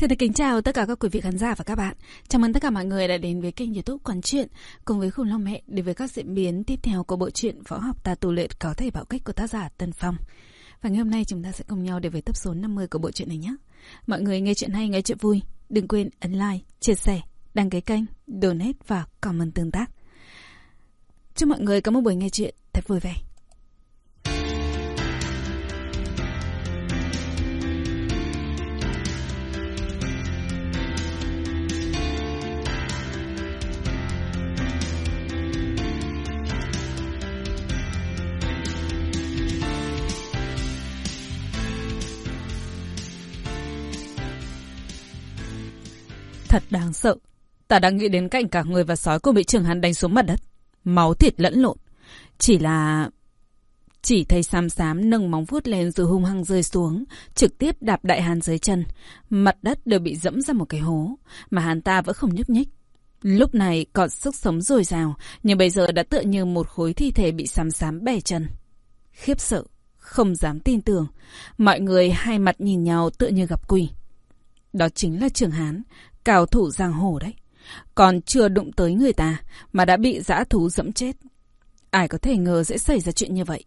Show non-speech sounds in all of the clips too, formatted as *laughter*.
Xin được kính chào tất cả các quý vị khán giả và các bạn. Chào mừng tất cả mọi người đã đến với kênh youtube Quán Chuyện cùng với Khủng Long Mẹ để với các diễn biến tiếp theo của bộ truyện Võ học tà tù luyện có thể bảo kích của tác giả Tân Phong. Và ngày hôm nay chúng ta sẽ cùng nhau đến với tập số 50 của bộ truyện này nhé. Mọi người nghe chuyện hay, nghe chuyện vui. Đừng quên ấn like, chia sẻ, đăng ký kênh, donate và comment tương tác. Chúc mọi người có một buổi nghe chuyện thật vui vẻ. Thật đáng sợ. Ta đang nghĩ đến cảnh cả người và sói cùng bị trường hắn đánh xuống mặt đất. Máu thịt lẫn lộn. Chỉ là... Chỉ thấy xám xám nâng móng vuốt lên rồi hung hăng rơi xuống, trực tiếp đạp đại hàn dưới chân. Mặt đất đều bị dẫm ra một cái hố, mà hắn ta vẫn không nhúc nhích. Lúc này còn sức sống dồi dào, nhưng bây giờ đã tựa như một khối thi thể bị xám xám bẻ chân. Khiếp sợ, không dám tin tưởng. Mọi người hai mặt nhìn nhau tựa như gặp quỷ. Đó chính là Trường Hán, cao thủ giang hồ đấy. Còn chưa đụng tới người ta mà đã bị dã thú dẫm chết. Ai có thể ngờ sẽ xảy ra chuyện như vậy.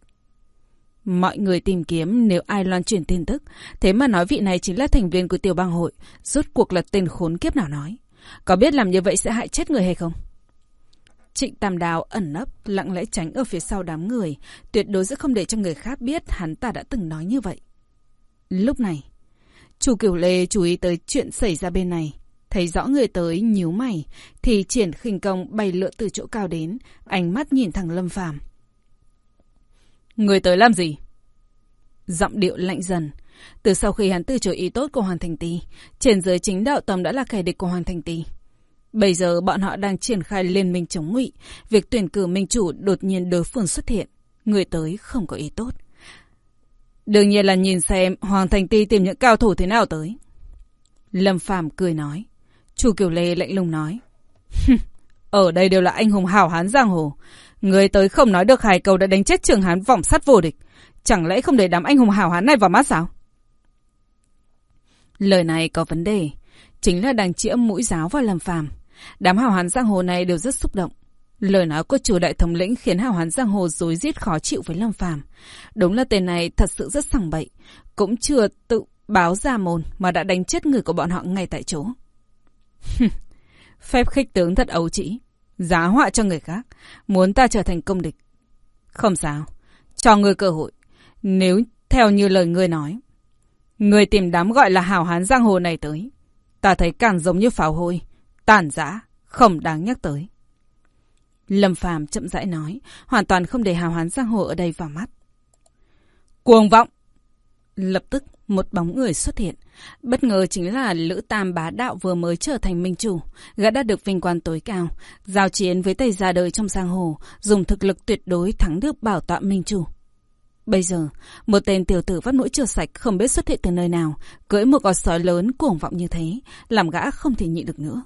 Mọi người tìm kiếm nếu ai loan truyền tin tức, thế mà nói vị này chính là thành viên của tiểu bang hội, rốt cuộc là tên khốn kiếp nào nói. Có biết làm như vậy sẽ hại chết người hay không? Trịnh Tam Đào ẩn nấp, lặng lẽ tránh ở phía sau đám người, tuyệt đối sẽ không để cho người khác biết hắn ta đã từng nói như vậy. Lúc này, chủ Kiều Lê chú ý tới chuyện xảy ra bên này, Thấy rõ người tới, nhíu mày, thì triển khinh công bay lượn từ chỗ cao đến, ánh mắt nhìn thẳng Lâm Phàm. Người tới làm gì? Giọng điệu lạnh dần. Từ sau khi hắn từ chối ý tốt của Hoàng Thành Tì, trên dưới chính đạo tầm đã là kẻ địch của Hoàng Thành Tì. Bây giờ bọn họ đang triển khai liên minh chống ngụy, việc tuyển cử minh chủ đột nhiên đối phương xuất hiện, người tới không có ý tốt. Đương nhiên là nhìn xem Hoàng Thành Ti tìm những cao thủ thế nào tới. Lâm Phàm cười nói. Chu Kiều Lê lạnh lùng nói. Ở đây đều là anh hùng hảo hán giang hồ. Người tới không nói được hai câu đã đánh chết trường hán vọng sắt vô địch. Chẳng lẽ không để đám anh hùng hảo hán này vào mắt sao? Lời này có vấn đề. Chính là đang chĩa mũi giáo vào lâm phàm. Đám hảo hán giang hồ này đều rất xúc động. Lời nói của chủ đại thống lĩnh khiến hảo hán giang hồ dối giết khó chịu với lâm phàm. Đúng là tên này thật sự rất sằng bậy. Cũng chưa tự báo ra môn mà đã đánh chết người của bọn họ ngay tại chỗ. Phép khích tướng thật ấu trĩ. Giá họa cho người khác. Muốn ta trở thành công địch. Không sao. Cho ngươi cơ hội. Nếu theo như lời ngươi nói. Ngươi tìm đám gọi là hào hán giang hồ này tới. Ta thấy càng giống như pháo hôi. Tàn giã. Không đáng nhắc tới. Lâm Phàm chậm rãi nói. Hoàn toàn không để hào hán giang hồ ở đây vào mắt. Cuồng vọng. Lập tức một bóng người xuất hiện. Bất ngờ chính là Lữ Tam bá đạo vừa mới trở thành minh chủ. Gã đã được vinh quan tối cao. Giao chiến với tay ra đời trong giang hồ. Dùng thực lực tuyệt đối thắng được bảo tọa minh chủ. Bây giờ, một tên tiểu tử vắt mũi chưa sạch không biết xuất hiện từ nơi nào. Cưỡi một con sói lớn cuồng vọng như thế. Làm gã không thể nhịn được nữa.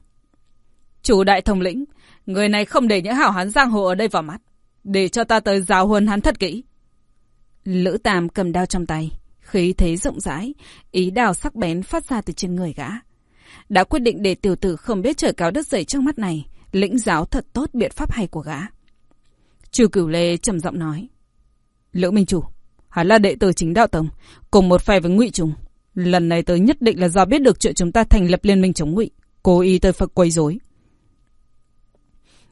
Chủ đại thống lĩnh. Người này không để những hảo hán giang hồ ở đây vào mắt. Để cho ta tới giáo huấn hắn thật kỹ. Lữ Tam cầm đao trong tay khí thế rộng rãi, ý đào sắc bén phát ra từ trên người gã. Đã quyết định để tiểu tử không biết trời cao đất dày trước mắt này, lĩnh giáo thật tốt biện pháp hay của gã. Trừ cửu lê trầm giọng nói. Lữ Minh Chủ, hắn là đệ tử chính đạo tông, cùng một phe với ngụy Trùng. Lần này tới nhất định là do biết được chuyện chúng ta thành lập liên minh chống ngụy, cố ý tới phật quấy rối.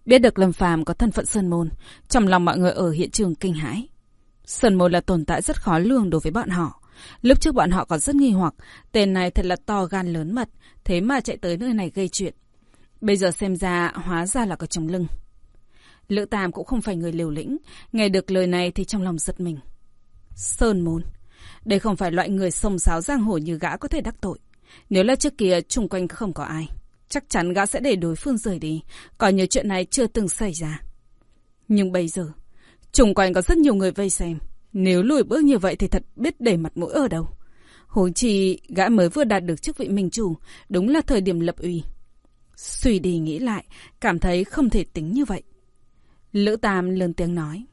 Biết được Lâm Phàm có thân phận Sơn Môn, trong lòng mọi người ở hiện trường kinh hãi. Sơn Môn là tồn tại rất khó lường đối với bọn họ. Lúc trước bọn họ còn rất nghi hoặc, tên này thật là to gan lớn mật, thế mà chạy tới nơi này gây chuyện. Bây giờ xem ra, hóa ra là có chồng lưng. Lữ Tam cũng không phải người liều lĩnh, nghe được lời này thì trong lòng giật mình. Sơn môn. Đây không phải loại người sông sáo giang hồ như gã có thể đắc tội. Nếu là trước kia chung quanh không có ai, chắc chắn gã sẽ để đối phương rời đi, còn nhiều chuyện này chưa từng xảy ra. Nhưng bây giờ, chung quanh có rất nhiều người vây xem. Nếu lùi bước như vậy thì thật biết để mặt mũi ở đâu. Huống chi gã mới vừa đạt được chức vị minh chủ, đúng là thời điểm lập uy. Suy đi nghĩ lại, cảm thấy không thể tính như vậy. Lữ Tam lớn tiếng nói.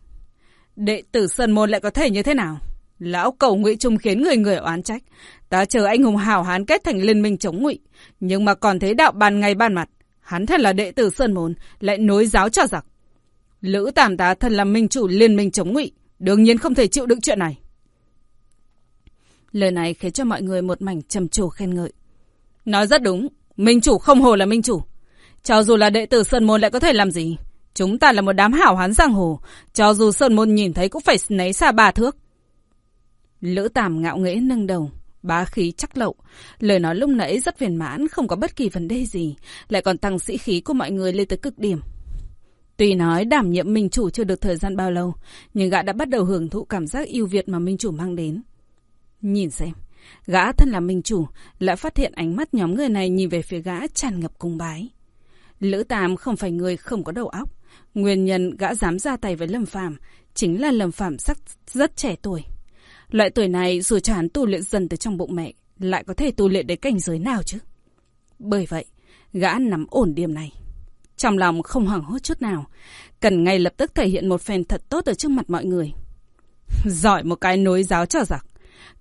Đệ tử Sơn Môn lại có thể như thế nào? Lão cầu ngụy Trung khiến người người oán trách. Ta chờ anh hùng hào hán kết thành liên minh chống ngụy, nhưng mà còn thấy đạo ban ngày ban mặt, hắn thật là đệ tử Sơn Môn, lại nối giáo cho giặc. Lữ Tam ta thân là minh chủ liên minh chống ngụy, đương nhiên không thể chịu đựng chuyện này. Lời này khiến cho mọi người một mảnh trầm trồ khen ngợi. Nói rất đúng, minh chủ không hồ là minh chủ. Cho dù là đệ tử Sơn Môn lại có thể làm gì? Chúng ta là một đám hảo hán giang hồ, cho dù Sơn Môn nhìn thấy cũng phải nấy xa ba thước. Lữ Tàm ngạo nghễ nâng đầu, bá khí chắc lậu. Lời nói lúc nãy rất viên mãn, không có bất kỳ vấn đề gì, lại còn tăng sĩ khí của mọi người lên tới cực điểm. Tuy nói đảm nhiệm minh chủ chưa được thời gian bao lâu, nhưng gã đã bắt đầu hưởng thụ cảm giác yêu Việt mà minh chủ mang đến. Nhìn xem, gã thân là minh chủ, lại phát hiện ánh mắt nhóm người này nhìn về phía gã tràn ngập cung bái. Lữ Tam không phải người không có đầu óc. Nguyên nhân gã dám ra tay với Lâm Phàm chính là Lâm Phàm sắc rất trẻ tuổi. Loại tuổi này dù cho hắn tu luyện dần từ trong bụng mẹ, lại có thể tu luyện đến cảnh giới nào chứ? Bởi vậy, gã nắm ổn điểm này. Trong lòng không hoảng hốt chút nào, cần ngay lập tức thể hiện một phen thật tốt ở trước mặt mọi người. *laughs* Giỏi một cái nối giáo cho giặc.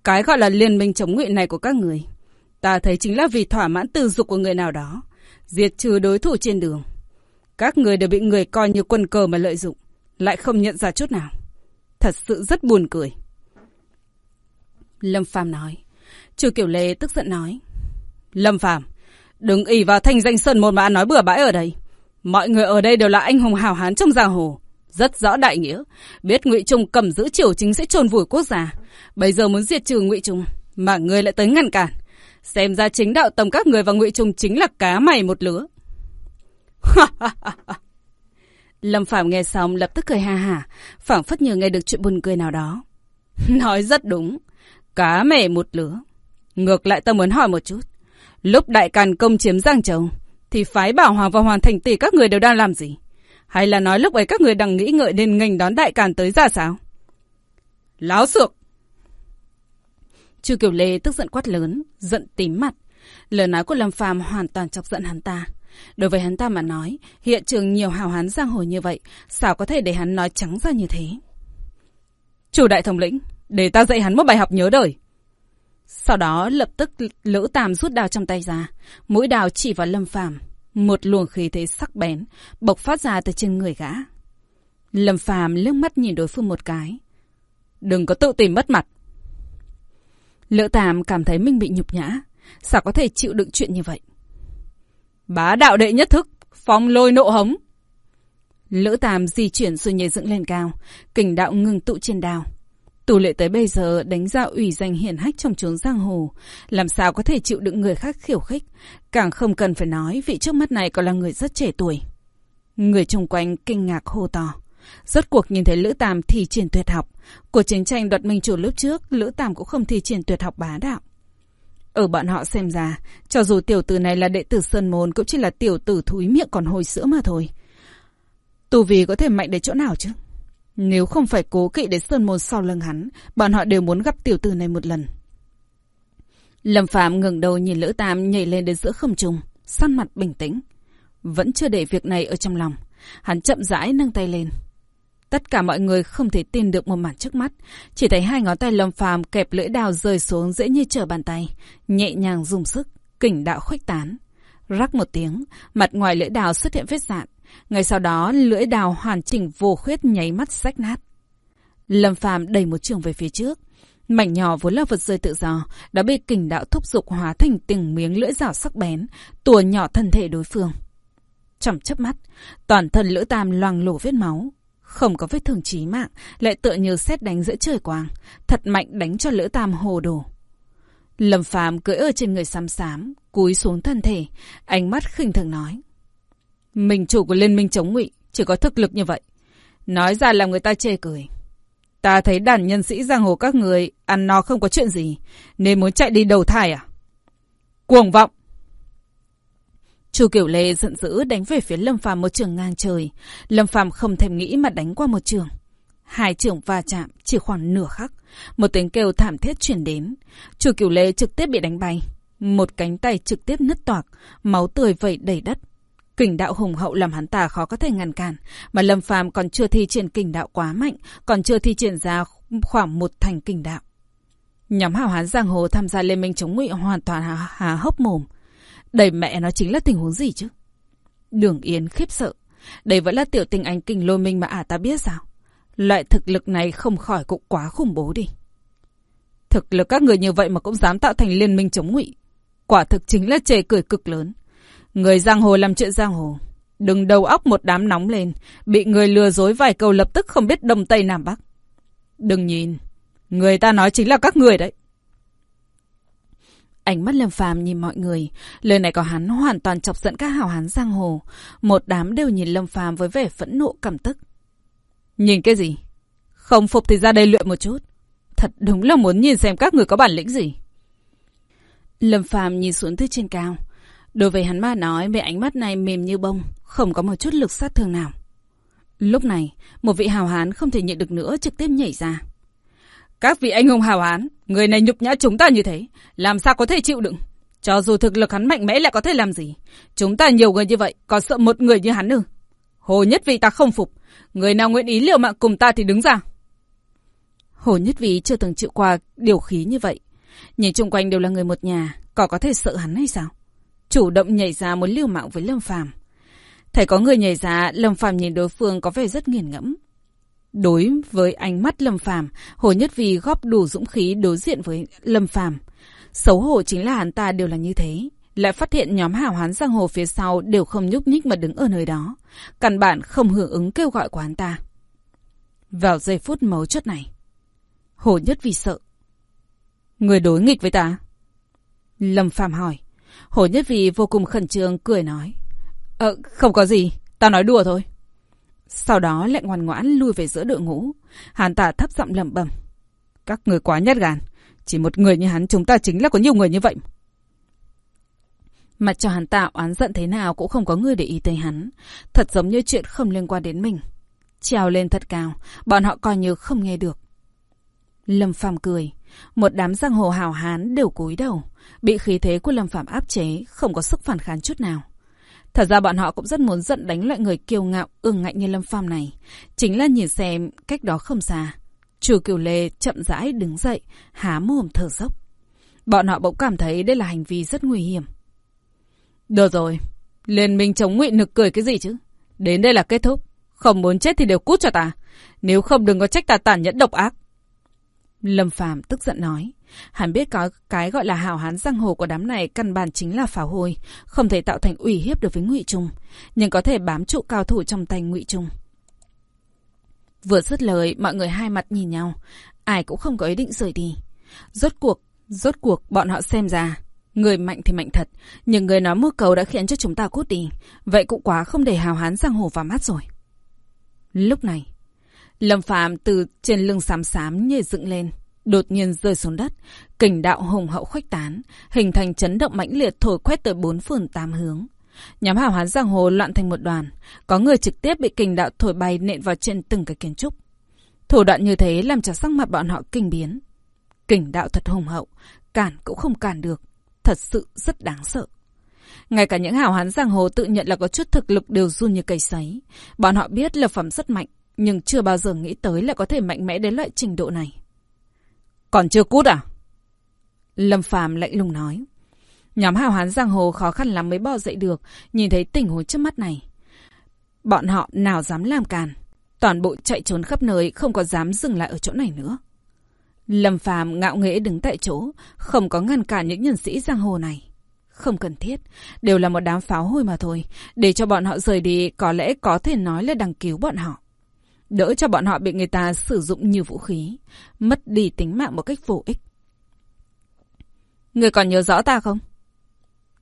Cái gọi là liên minh chống ngụy này của các người. Ta thấy chính là vì thỏa mãn tư dục của người nào đó. Diệt trừ đối thủ trên đường. Các người đều bị người coi như quân cờ mà lợi dụng. Lại không nhận ra chút nào. Thật sự rất buồn cười. Lâm Phàm nói. Chu Kiểu Lê tức giận nói. Lâm Phàm đừng ỉ vào thanh danh sơn môn mà nói bừa bãi ở đây. Mọi người ở đây đều là anh hùng hào hán trong giang hồ. Rất rõ đại nghĩa. Biết ngụy Trung cầm giữ triều chính sẽ trồn vùi quốc gia. Bây giờ muốn diệt trừ ngụy Trung. Mà người lại tới ngăn cản. Xem ra chính đạo tầm các người và ngụy Trung chính là cá mày một lứa. Lâm Phạm nghe xong lập tức cười ha hả, phảng phất như nghe được chuyện buồn cười nào đó. *laughs* Nói rất đúng, cá mẻ một lứa. Ngược lại ta muốn hỏi một chút, lúc đại càn công chiếm Giang Châu, thì phái bảo hoàng và hoàn thành tỷ các người đều đang làm gì? Hay là nói lúc ấy các người đang nghĩ ngợi nên nghênh đón đại càn tới ra sao? Láo xược! Chu Kiều Lê tức giận quát lớn, giận tím mặt. Lời nói của Lâm Phàm hoàn toàn chọc giận hắn ta. Đối với hắn ta mà nói, hiện trường nhiều hào hán giang hồ như vậy, sao có thể để hắn nói trắng ra như thế? Chủ đại thống lĩnh, để ta dạy hắn một bài học nhớ đời. Sau đó lập tức lữ tam rút đao trong tay ra, mũi đao chỉ vào Lâm Phàm, một luồng khí thế sắc bén bộc phát ra từ trên người gã. Lâm Phàm liếc mắt nhìn đối phương một cái. Đừng có tự tìm mất mặt. Lữ tam cảm thấy mình bị nhục nhã, sao có thể chịu đựng chuyện như vậy? Bá đạo đệ nhất thức, phong lôi nộ hống. Lữ tam di chuyển rồi nhảy dựng lên cao, kình đạo ngừng tụ trên đao. Tù lệ tới bây giờ đánh ra ủy danh hiển hách trong chốn giang hồ, làm sao có thể chịu đựng người khác khiêu khích, càng không cần phải nói vị trước mắt này còn là người rất trẻ tuổi. Người chung quanh kinh ngạc hô to. Rốt cuộc nhìn thấy Lữ Tàm thi triển tuyệt học. Cuộc chiến tranh đoạt minh chủ lúc trước, Lữ Tàm cũng không thi triển tuyệt học bá đạo. Ở bọn họ xem ra, cho dù tiểu tử này là đệ tử Sơn Môn cũng chỉ là tiểu tử thúi miệng còn hồi sữa mà thôi. Tù vì có thể mạnh đến chỗ nào chứ? Nếu không phải cố kỵ để Sơn Môn sau lưng hắn, bọn họ đều muốn gặp tiểu tử này một lần. Lâm Phạm ngừng đầu nhìn Lữ Tam nhảy lên đến giữa không trung, sắc mặt bình tĩnh. Vẫn chưa để việc này ở trong lòng. Hắn chậm rãi nâng tay lên. Tất cả mọi người không thể tin được một màn trước mắt. Chỉ thấy hai ngón tay Lâm Phàm kẹp lưỡi đào rơi xuống dễ như trở bàn tay. Nhẹ nhàng dùng sức, kỉnh đạo khuếch tán. Rắc một tiếng, mặt ngoài lưỡi đào xuất hiện vết dạn. Ngay sau đó, lưỡi đào hoàn chỉnh vô khuyết nháy mắt rách nát. Lâm Phàm đẩy một trường về phía trước. Mảnh nhỏ vốn là vật rơi tự do, đã bị kình đạo thúc dục hóa thành từng miếng lưỡi rào sắc bén, tùa nhỏ thân thể đối phương. Trong chớp mắt, toàn thân lữ tam loang lổ vết máu. Không có vết thương chí mạng, lại tựa như xét đánh giữa trời quang, thật mạnh đánh cho lữ tam hồ đồ. Lâm phàm cưỡi ở trên người xám xám, cúi xuống thân thể, ánh mắt khinh thường nói. Mình chủ của liên minh chống ngụy, chỉ có thực lực như vậy. Nói ra làm người ta chê cười. Ta thấy đàn nhân sĩ giang hồ các người ăn no không có chuyện gì, nên muốn chạy đi đầu thai à? Cuồng vọng! Chu Kiểu Lê giận dữ đánh về phía Lâm Phàm một trường ngang trời. Lâm Phàm không thèm nghĩ mà đánh qua một trường. Hai trường va chạm chỉ khoảng nửa khắc. Một tiếng kêu thảm thiết chuyển đến. Chu Kiểu Lê trực tiếp bị đánh bay. Một cánh tay trực tiếp nứt toạc, máu tươi vẩy đầy đất. Kình đạo hùng hậu làm hắn ta khó có thể ngăn cản, mà Lâm Phàm còn chưa thi triển kình đạo quá mạnh, còn chưa thi triển ra khoảng một thành kình đạo. Nhóm hào hán giang hồ tham gia liên minh chống ngụy hoàn toàn hà, hà hốc mồm. Đầy mẹ nó chính là tình huống gì chứ? Đường Yến khiếp sợ. Đây vẫn là tiểu tình anh kình lôi minh mà ả ta biết sao? Loại thực lực này không khỏi cũng quá khủng bố đi. Thực lực các người như vậy mà cũng dám tạo thành liên minh chống ngụy. Quả thực chính là chê cười cực lớn. Người giang hồ làm chuyện giang hồ. Đừng đầu óc một đám nóng lên. Bị người lừa dối vài câu lập tức không biết đông tây nam bắc. Đừng nhìn. Người ta nói chính là các người đấy. Ánh mắt Lâm Phàm nhìn mọi người, lời này của hắn hoàn toàn chọc giận các hào hán giang hồ, một đám đều nhìn Lâm Phàm với vẻ phẫn nộ cảm tức. Nhìn cái gì? Không phục thì ra đây luyện một chút. Thật đúng là muốn nhìn xem các người có bản lĩnh gì. Lâm Phàm nhìn xuống từ trên cao. Đối với hắn mà nói, với ánh mắt này mềm như bông, không có một chút lực sát thương nào. Lúc này, một vị hào hán không thể nhịn được nữa trực tiếp nhảy ra. Các vị anh hùng hào hán, người này nhục nhã chúng ta như thế, làm sao có thể chịu đựng? Cho dù thực lực hắn mạnh mẽ lại có thể làm gì? Chúng ta nhiều người như vậy, còn sợ một người như hắn ư? Hồ Nhất Vị ta không phục, người nào nguyện ý liều mạng cùng ta thì đứng ra. Hồ Nhất Vị chưa từng chịu qua điều khí như vậy. Nhìn chung quanh đều là người một nhà, có có thể sợ hắn hay sao? Chủ động nhảy ra muốn liều mạng với Lâm Phàm. Thấy có người nhảy ra, Lâm Phàm nhìn đối phương có vẻ rất nghiền ngẫm. Đối với ánh mắt Lâm Phàm, Hồ Nhất Vì góp đủ dũng khí đối diện với Lâm Phàm. Xấu hổ chính là hắn ta đều là như thế, lại phát hiện nhóm hảo hán giang hồ phía sau đều không nhúc nhích mà đứng ở nơi đó, căn bản không hưởng ứng kêu gọi của hắn ta. Vào giây phút mấu chốt này, Hồ Nhất Vì sợ. Người đối nghịch với ta? Lâm Phàm hỏi. Hồ Nhất Vì vô cùng khẩn trương cười nói. Ờ, không có gì, ta nói đùa thôi. Sau đó lại ngoan ngoãn lui về giữa đội ngũ. Hàn tả thấp giọng lẩm bẩm. Các người quá nhát gan. Chỉ một người như hắn chúng ta chính là có nhiều người như vậy. Mặt cho hắn tạo oán giận thế nào cũng không có người để ý tới hắn. Thật giống như chuyện không liên quan đến mình. Trèo lên thật cao, bọn họ coi như không nghe được. Lâm Phàm cười. Một đám giang hồ hào hán đều cúi đầu. Bị khí thế của Lâm phạm áp chế, không có sức phản kháng chút nào. Thật ra bọn họ cũng rất muốn giận đánh loại người kiêu ngạo, ương ngạnh như Lâm Phàm này. Chính là nhìn xem cách đó không xa. Chủ kiều lê chậm rãi đứng dậy, há mồm thở dốc. Bọn họ bỗng cảm thấy đây là hành vi rất nguy hiểm. Được rồi, liên minh chống ngụy nực cười cái gì chứ? Đến đây là kết thúc. Không muốn chết thì đều cút cho ta. Nếu không đừng có trách ta tàn nhẫn độc ác. Lâm Phàm tức giận nói. Hắn biết có cái gọi là hào hán giang hồ của đám này căn bản chính là pháo hôi, không thể tạo thành ủy hiếp được với Ngụy Trung, nhưng có thể bám trụ cao thủ trong tay Ngụy Trung. Vừa dứt lời, mọi người hai mặt nhìn nhau, ai cũng không có ý định rời đi. Rốt cuộc, rốt cuộc bọn họ xem ra, người mạnh thì mạnh thật, nhưng người nói mưu cầu đã khiến cho chúng ta cút đi, vậy cũng quá không để hào hán giang hồ vào mắt rồi. Lúc này, Lâm Phạm từ trên lưng xám xám nhảy dựng lên, đột nhiên rơi xuống đất, kình đạo hùng hậu khuếch tán, hình thành chấn động mãnh liệt thổi quét tới bốn phương tám hướng. Nhóm hào hán giang hồ loạn thành một đoàn, có người trực tiếp bị kình đạo thổi bay nện vào trên từng cái kiến trúc. Thủ đoạn như thế làm cho sắc mặt bọn họ kinh biến. Kình đạo thật hùng hậu, cản cũng không cản được, thật sự rất đáng sợ. Ngay cả những hào hán giang hồ tự nhận là có chút thực lực đều run như cây sấy. Bọn họ biết là phẩm rất mạnh, nhưng chưa bao giờ nghĩ tới là có thể mạnh mẽ đến loại trình độ này. Còn chưa cút à? Lâm Phàm lạnh lùng nói. Nhóm hào hán giang hồ khó khăn lắm mới bò dậy được, nhìn thấy tình huống trước mắt này. Bọn họ nào dám làm càn. Toàn bộ chạy trốn khắp nơi, không có dám dừng lại ở chỗ này nữa. Lâm Phàm ngạo nghễ đứng tại chỗ, không có ngăn cản những nhân sĩ giang hồ này. Không cần thiết, đều là một đám pháo hôi mà thôi. Để cho bọn họ rời đi, có lẽ có thể nói là đằng cứu bọn họ. Đỡ cho bọn họ bị người ta sử dụng như vũ khí. Mất đi tính mạng một cách vô ích. Người còn nhớ rõ ta không?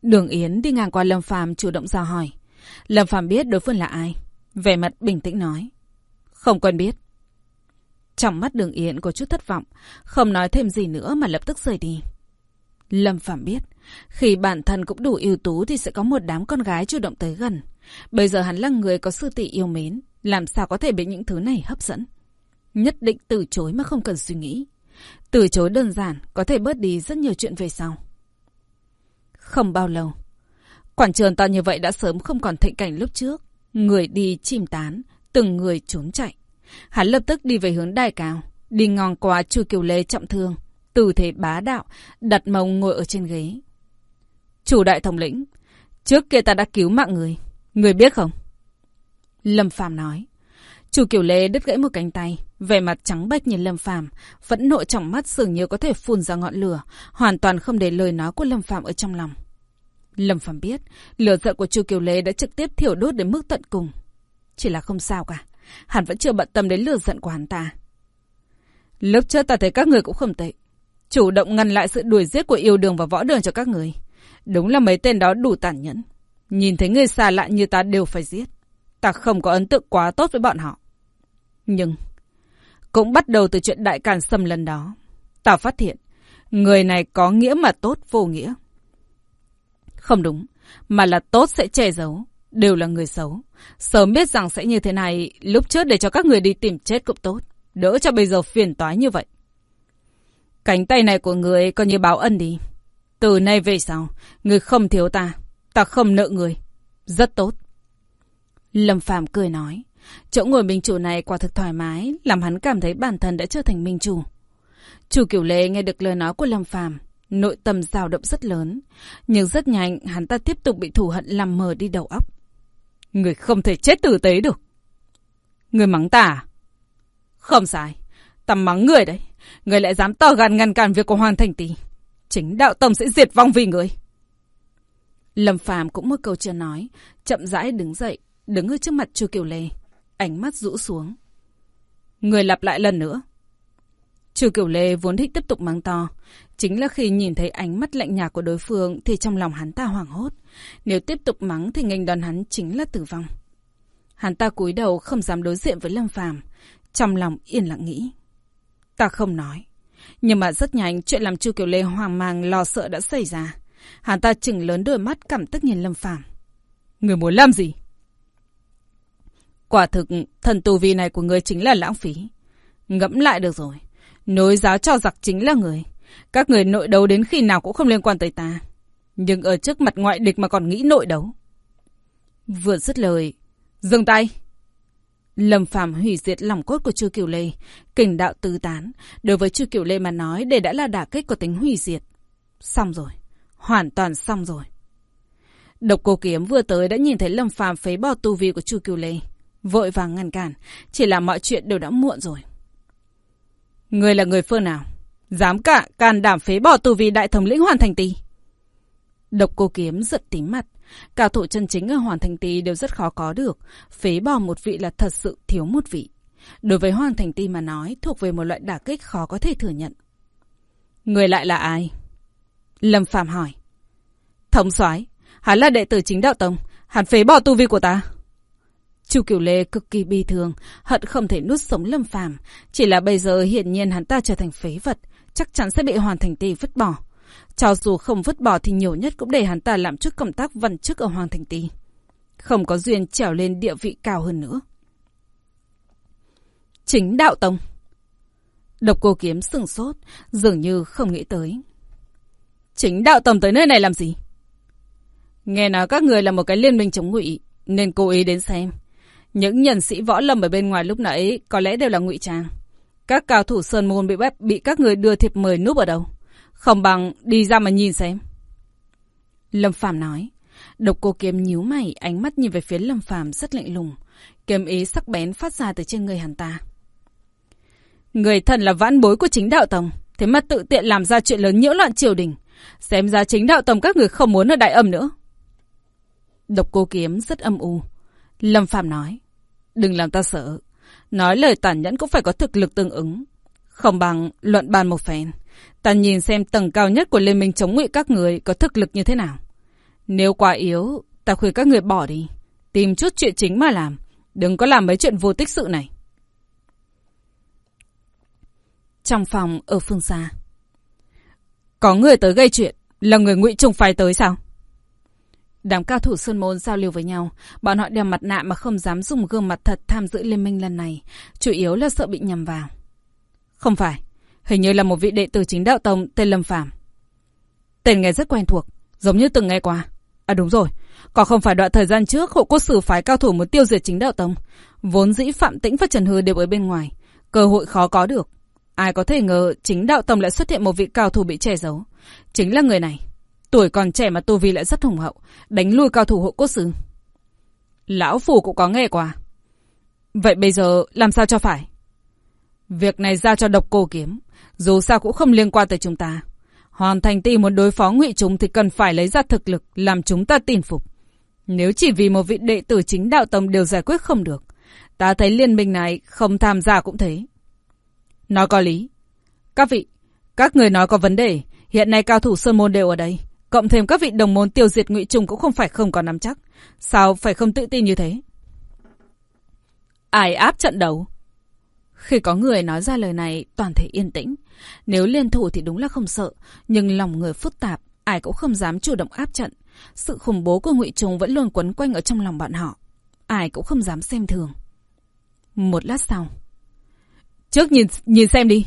Đường Yến đi ngang qua Lâm Phàm chủ động ra hỏi. Lâm Phàm biết đối phương là ai. Vẻ mặt bình tĩnh nói. Không quen biết. Trong mắt đường Yến có chút thất vọng. Không nói thêm gì nữa mà lập tức rời đi. Lâm Phàm biết. Khi bản thân cũng đủ ưu tú thì sẽ có một đám con gái chủ động tới gần. Bây giờ hắn là người có sư tỷ yêu mến. Làm sao có thể bị những thứ này hấp dẫn? Nhất định từ chối mà không cần suy nghĩ. Từ chối đơn giản có thể bớt đi rất nhiều chuyện về sau. Không bao lâu. Quảng trường to như vậy đã sớm không còn thịnh cảnh lúc trước. Người đi chìm tán, từng người trốn chạy. Hắn lập tức đi về hướng đài cao, đi ngon qua chu kiều lê trọng thương. tư thế bá đạo, đặt mông ngồi ở trên ghế. Chủ đại thống lĩnh, trước kia ta đã cứu mạng người, người biết không? Lâm Phàm nói. Chủ Kiều Lê đứt gãy một cánh tay, vẻ mặt trắng bệch nhìn Lâm Phàm, vẫn nộ trong mắt dường như có thể phun ra ngọn lửa, hoàn toàn không để lời nói của Lâm Phàm ở trong lòng. Lâm Phàm biết, lửa giận của Chu Kiều Lê đã trực tiếp thiểu đốt đến mức tận cùng. Chỉ là không sao cả, hắn vẫn chưa bận tâm đến lửa giận của hắn ta. Lúc trước ta thấy các người cũng không tệ. Chủ động ngăn lại sự đuổi giết của yêu đường và võ đường cho các người. Đúng là mấy tên đó đủ tàn nhẫn. Nhìn thấy người xa lạ như ta đều phải giết. Ta không có ấn tượng quá tốt với bọn họ. Nhưng, cũng bắt đầu từ chuyện đại càn xâm lần đó. Ta phát hiện, người này có nghĩa mà tốt vô nghĩa. Không đúng, mà là tốt sẽ che giấu, đều là người xấu. Sớm biết rằng sẽ như thế này, lúc trước để cho các người đi tìm chết cũng tốt. Đỡ cho bây giờ phiền toái như vậy. Cánh tay này của người coi như báo ân đi. Từ nay về sau, người không thiếu ta, ta không nợ người. Rất tốt. Lâm Phàm cười nói. Chỗ ngồi minh chủ này quả thực thoải mái, làm hắn cảm thấy bản thân đã trở thành minh chủ. Chủ Kiểu Lê nghe được lời nói của Lâm Phàm, nội tâm dao động rất lớn, nhưng rất nhanh hắn ta tiếp tục bị thù hận làm mờ đi đầu óc. Người không thể chết tử tế được. Người mắng ta? À? Không sai, ta mắng người đấy. Người lại dám to gan ngăn cản việc của Hoàng Thành Tỷ. Chính đạo tông sẽ diệt vong vì người. Lâm Phàm cũng một câu chưa nói, chậm rãi đứng dậy, đứng ở trước mặt Chu Kiều Lê, ánh mắt rũ xuống. Người lặp lại lần nữa. Chu Kiều Lê vốn thích tiếp tục mắng to, chính là khi nhìn thấy ánh mắt lạnh nhạt của đối phương thì trong lòng hắn ta hoảng hốt. Nếu tiếp tục mắng thì nghênh đón hắn chính là tử vong. Hắn ta cúi đầu không dám đối diện với Lâm Phàm, trong lòng yên lặng nghĩ. Ta không nói. Nhưng mà rất nhanh chuyện làm Chu Kiều Lê hoang mang lo sợ đã xảy ra. Hắn ta chừng lớn đôi mắt cảm tức nhìn Lâm Phàm. Người muốn làm gì? Quả thực, thần tù vi này của người chính là lãng phí. Ngẫm lại được rồi. Nối giáo cho giặc chính là người. Các người nội đấu đến khi nào cũng không liên quan tới ta. Nhưng ở trước mặt ngoại địch mà còn nghĩ nội đấu. Vừa dứt lời. Dừng tay. Lâm Phàm hủy diệt lòng cốt của Chu Kiều Lê, kình đạo tứ tán, đối với Chu Kiều Lê mà nói, để đã là đả kích có tính hủy diệt. Xong rồi, hoàn toàn xong rồi. Độc Cô Kiếm vừa tới đã nhìn thấy Lâm Phàm phế bỏ tu vi của Chu Kiều Lê, vội vàng ngăn cản, chỉ là mọi chuyện đều đã muộn rồi. Người là người phương nào? Dám cả can đảm phế bỏ tu vi đại thống lĩnh hoàn thành tì. Độc Cô Kiếm giật tím mặt, Cao thủ chân chính ở hoàn Thành tì đều rất khó có được. Phế bỏ một vị là thật sự thiếu một vị. Đối với hoàn Thành tì mà nói, thuộc về một loại đả kích khó có thể thừa nhận. Người lại là ai? Lâm Phạm hỏi. Thống soái hắn là đệ tử chính đạo tông, hắn phế bỏ tu vi của ta. Chu Kiều Lê cực kỳ bi thương, hận không thể nuốt sống Lâm Phàm, chỉ là bây giờ hiển nhiên hắn ta trở thành phế vật, chắc chắn sẽ bị Hoàn Thành Ti vứt bỏ. Cho dù không vứt bỏ thì nhiều nhất cũng để hắn ta làm chức công tác văn chức ở Hoàng Thành Ti. Không có duyên trèo lên địa vị cao hơn nữa. Chính đạo tông. Độc cô kiếm sừng sốt, dường như không nghĩ tới. Chính đạo tông tới nơi này làm gì? Nghe nói các người là một cái liên minh chống ngụy, nên cố ý đến xem. Những nhân sĩ võ lâm ở bên ngoài lúc nãy có lẽ đều là ngụy trang. Các cao thủ sơn môn bị bếp bị các người đưa thiệp mời núp ở đâu? Không bằng đi ra mà nhìn xem. Lâm Phàm nói. Độc cô kiếm nhíu mày, ánh mắt nhìn về phía Lâm Phàm rất lạnh lùng. Kiếm ý sắc bén phát ra từ trên người hắn ta. Người thần là vãn bối của chính đạo tông. Thế mà tự tiện làm ra chuyện lớn nhiễu loạn triều đình. Xem ra chính đạo tông các người không muốn ở đại âm nữa. Độc cô kiếm rất âm u. Lâm Phàm nói. Đừng làm ta sợ. Nói lời tàn nhẫn cũng phải có thực lực tương ứng. Không bằng luận bàn một phen. Ta nhìn xem tầng cao nhất của Liên minh chống ngụy các người có thực lực như thế nào. Nếu quá yếu, ta khuyên các người bỏ đi. Tìm chút chuyện chính mà làm. Đừng có làm mấy chuyện vô tích sự này. Trong phòng ở phương xa. Có người tới gây chuyện, là người ngụy trùng phái tới sao? Đám cao thủ Sơn Môn giao lưu với nhau, bọn họ đeo mặt nạ mà không dám dùng gương mặt thật tham dự liên minh lần này, chủ yếu là sợ bị nhầm vào. Không phải, Hình như là một vị đệ tử chính đạo tông tên Lâm Phàm. Tên nghe rất quen thuộc, giống như từng nghe qua. À đúng rồi, có không phải đoạn thời gian trước hộ quốc sử phái cao thủ muốn tiêu diệt chính đạo tông. Vốn dĩ Phạm Tĩnh và Trần Hư đều ở bên ngoài, cơ hội khó có được. Ai có thể ngờ chính đạo tông lại xuất hiện một vị cao thủ bị che giấu. Chính là người này. Tuổi còn trẻ mà tu vi lại rất hùng hậu. Đánh lui cao thủ hộ cốt sư. Lão Phủ cũng có nghe qua. Vậy bây giờ làm sao cho phải? Việc này giao cho độc cô kiếm. Dù sao cũng không liên quan tới chúng ta. Hoàn thành ti muốn đối phó ngụy chúng thì cần phải lấy ra thực lực làm chúng ta tin phục. Nếu chỉ vì một vị đệ tử chính đạo tông đều giải quyết không được. Ta thấy liên minh này không tham gia cũng thế. Nói có lý. Các vị, các người nói có vấn đề. Hiện nay cao thủ Sơn Môn đều ở đây. Cộng thêm các vị đồng môn tiêu diệt ngụy trùng cũng không phải không có nắm chắc. Sao phải không tự tin như thế? Ai áp trận đấu? Khi có người nói ra lời này, toàn thể yên tĩnh. Nếu liên thủ thì đúng là không sợ, nhưng lòng người phức tạp, ai cũng không dám chủ động áp trận. Sự khủng bố của ngụy trùng vẫn luôn quấn quanh ở trong lòng bọn họ. Ai cũng không dám xem thường. Một lát sau. Trước nhìn nhìn xem đi.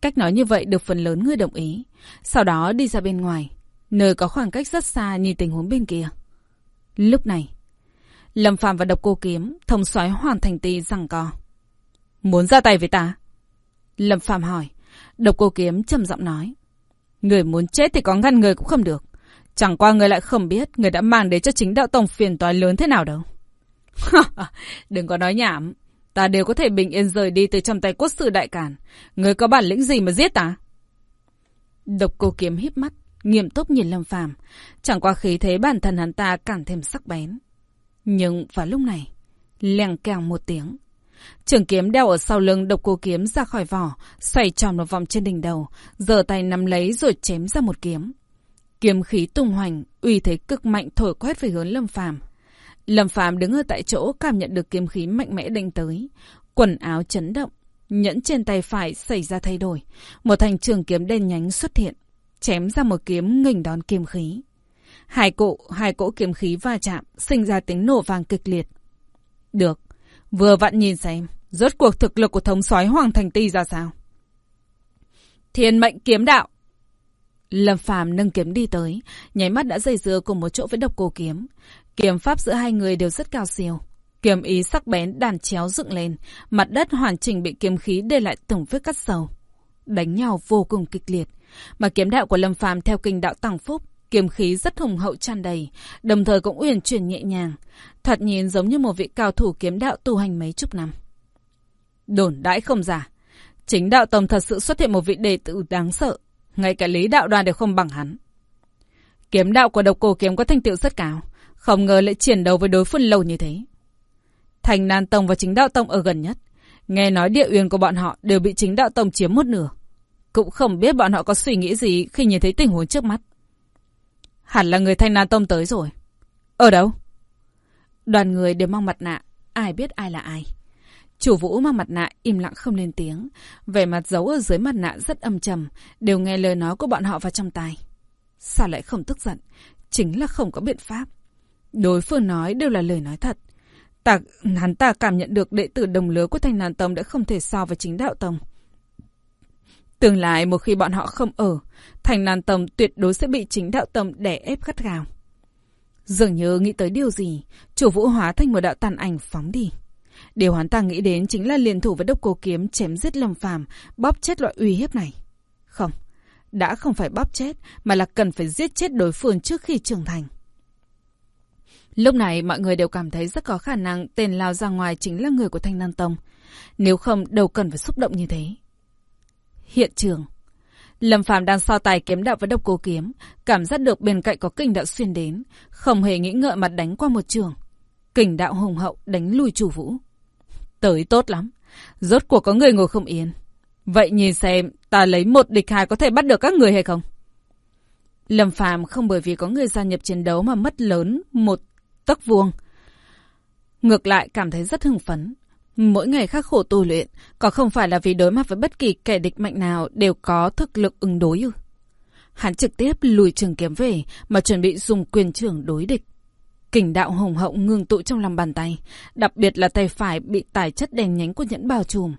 Cách nói như vậy được phần lớn người đồng ý. Sau đó đi ra bên ngoài. Nơi có khoảng cách rất xa nhìn tình huống bên kia. Lúc này, Lâm Phạm và Độc Cô Kiếm thông soái hoàn thành tì rằng co. Muốn ra tay với ta? Lâm Phạm hỏi. Độc Cô Kiếm trầm giọng nói. Người muốn chết thì có ngăn người cũng không được. Chẳng qua người lại không biết người đã mang đến cho chính đạo tổng phiền toái lớn thế nào đâu. *laughs* Đừng có nói nhảm. Ta đều có thể bình yên rời đi từ trong tay quốc sự đại cản. Người có bản lĩnh gì mà giết ta? Độc cô kiếm híp mắt, nghiêm túc nhìn Lâm Phàm, chẳng qua khí thế bản thân hắn ta càng thêm sắc bén. Nhưng vào lúc này, leng keng một tiếng, trường kiếm đeo ở sau lưng độc cô kiếm ra khỏi vỏ, xoay tròn một vòng trên đỉnh đầu, giơ tay nắm lấy rồi chém ra một kiếm. Kiếm khí tung hoành, uy thế cực mạnh thổi quét về hướng Lâm Phàm. Lâm Phàm đứng ở tại chỗ cảm nhận được kiếm khí mạnh mẽ đánh tới, quần áo chấn động, nhẫn trên tay phải xảy ra thay đổi, một thanh trường kiếm đen nhánh xuất hiện, chém ra một kiếm nghênh đón kiếm khí. Hai cỗ, hai cỗ kiếm khí va chạm, sinh ra tiếng nổ vàng kịch liệt. Được, vừa vặn nhìn xem, rốt cuộc thực lực của thống soái Hoàng Thành Ti ra sao. Thiên mệnh kiếm đạo. Lâm Phàm nâng kiếm đi tới, nháy mắt đã dây dưa cùng một chỗ với độc cô kiếm. Kiếm pháp giữa hai người đều rất cao siêu. Kiếm ý sắc bén đàn chéo dựng lên, mặt đất hoàn chỉnh bị kiếm khí để lại từng vết cắt sâu. Đánh nhau vô cùng kịch liệt. Mà kiếm đạo của Lâm Phàm theo kinh đạo tăng phúc, kiếm khí rất hùng hậu tràn đầy, đồng thời cũng uyển chuyển nhẹ nhàng, thoạt nhìn giống như một vị cao thủ kiếm đạo tu hành mấy chục năm. Đồn đãi không giả, chính đạo tông thật sự xuất hiện một vị đệ tử đáng sợ, ngay cả lý đạo đoàn đều không bằng hắn. Kiếm đạo của độc cổ kiếm có thành tựu rất cao, không ngờ lại chiến đấu với đối phương lâu như thế. Thành Nan Tông và chính đạo tông ở gần nhất. Nghe nói địa uyên của bọn họ đều bị chính đạo tông chiếm một nửa. Cũng không biết bọn họ có suy nghĩ gì khi nhìn thấy tình huống trước mắt. Hẳn là người Thanh Nan Tông tới rồi. Ở đâu? Đoàn người đều mang mặt nạ. Ai biết ai là ai. Chủ vũ mang mặt nạ im lặng không lên tiếng. Vẻ mặt giấu ở dưới mặt nạ rất âm trầm. Đều nghe lời nói của bọn họ vào trong tai. Sao lại không tức giận? Chính là không có biện pháp. Đối phương nói đều là lời nói thật. Ta, hắn ta cảm nhận được đệ tử đồng lứa của Thanh Nàn Tông đã không thể so với chính đạo Tông. Tương lai một khi bọn họ không ở, Thành Nàn tầm tuyệt đối sẽ bị chính đạo tầm đè ép gắt gào. Dường như nghĩ tới điều gì, chủ vũ hóa thành một đạo tàn ảnh phóng đi. Điều hắn ta nghĩ đến chính là liên thủ với đốc cô kiếm chém giết lâm phàm, bóp chết loại uy hiếp này. Không, đã không phải bóp chết, mà là cần phải giết chết đối phương trước khi trưởng thành. Lúc này mọi người đều cảm thấy rất có khả năng tên lao ra ngoài chính là người của Thanh Nan Tông. Nếu không đâu cần phải xúc động như thế. Hiện trường Lâm Phàm đang so tài kiếm đạo với độc cô kiếm, cảm giác được bên cạnh có kình đạo xuyên đến, không hề nghĩ ngợi mặt đánh qua một trường. Kình đạo hùng hậu đánh lui chủ vũ. Tới tốt lắm, rốt cuộc có người ngồi không yên. Vậy nhìn xem, ta lấy một địch hai có thể bắt được các người hay không? Lâm Phàm không bởi vì có người gia nhập chiến đấu mà mất lớn một tấc vuông. Ngược lại cảm thấy rất hưng phấn. Mỗi ngày khắc khổ tu luyện, có không phải là vì đối mặt với bất kỳ kẻ địch mạnh nào đều có thực lực ứng đối ư? Hắn trực tiếp lùi trường kiếm về mà chuẩn bị dùng quyền trưởng đối địch. Kình đạo hùng hậu ngưng tụ trong lòng bàn tay, đặc biệt là tay phải bị tài chất đèn nhánh của nhẫn bao trùm.